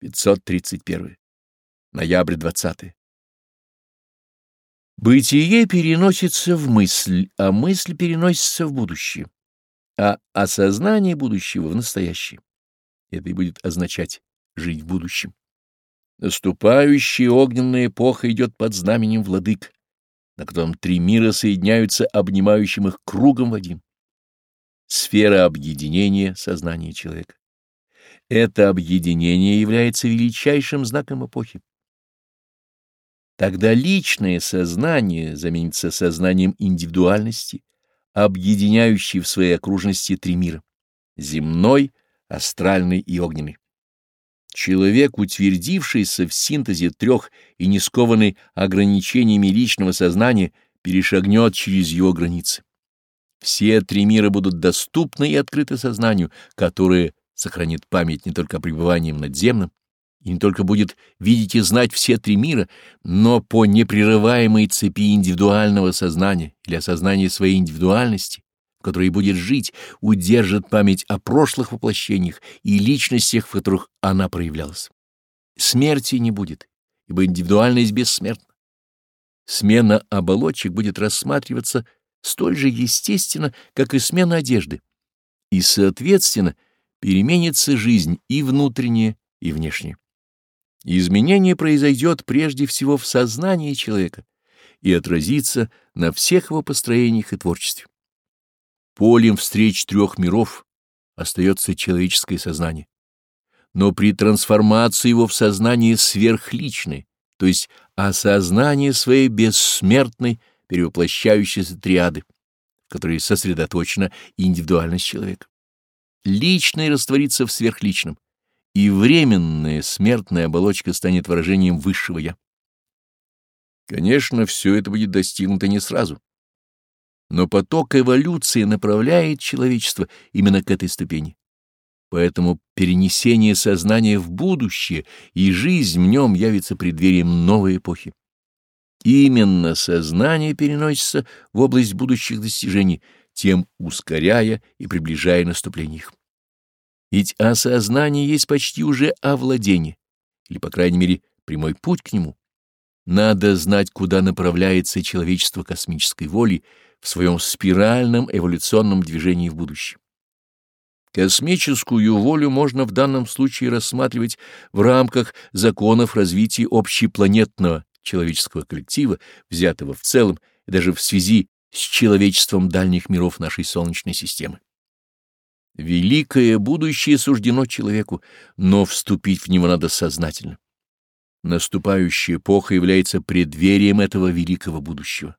531. Ноябрь 20. Бытие переносится в мысль, а мысль переносится в будущее, а осознание будущего в настоящее. Это и будет означать жить в будущем. Наступающая огненная эпоха идет под знаменем владык, на котором три мира соединяются обнимающим их кругом в один. Сфера объединения сознания человека. Это объединение является величайшим знаком эпохи. Тогда личное сознание заменится сознанием индивидуальности, объединяющей в своей окружности три мира — земной, астральный и огненный. Человек, утвердившийся в синтезе трех и не скованный ограничениями личного сознания, перешагнет через его границы. Все три мира будут доступны и открыты сознанию, которое сохранит память не только пребыванием надземным, и не только будет видеть и знать все три мира, но по непрерываемой цепи индивидуального сознания или осознания своей индивидуальности, в которой будет жить, удержит память о прошлых воплощениях и личностях, в которых она проявлялась. Смерти не будет, ибо индивидуальность бессмертна. Смена оболочек будет рассматриваться столь же естественно, как и смена одежды, и, соответственно, — переменится жизнь и внутренняя, и внешняя. Изменение произойдет прежде всего в сознании человека и отразится на всех его построениях и творчестве. Полем встреч трех миров остается человеческое сознание. Но при трансформации его в сознание сверхличное, то есть осознание своей бессмертной перевоплощающейся триады, в которой сосредоточена индивидуальность человека личное растворится в сверхличном, и временная смертная оболочка станет выражением высшего «я». Конечно, все это будет достигнуто не сразу. Но поток эволюции направляет человечество именно к этой ступени. Поэтому перенесение сознания в будущее и жизнь в нем явится преддверием новой эпохи. Именно сознание переносится в область будущих достижений, тем ускоряя и приближая наступление их. Ведь осознание есть почти уже овладение, или, по крайней мере, прямой путь к нему. Надо знать, куда направляется человечество космической воли в своем спиральном эволюционном движении в будущем. Космическую волю можно в данном случае рассматривать в рамках законов развития общепланетного человеческого коллектива, взятого в целом и даже в связи с человечеством дальних миров нашей Солнечной системы великое будущее суждено человеку, но вступить в него надо сознательно. Наступающая эпоха является преддверием этого великого будущего.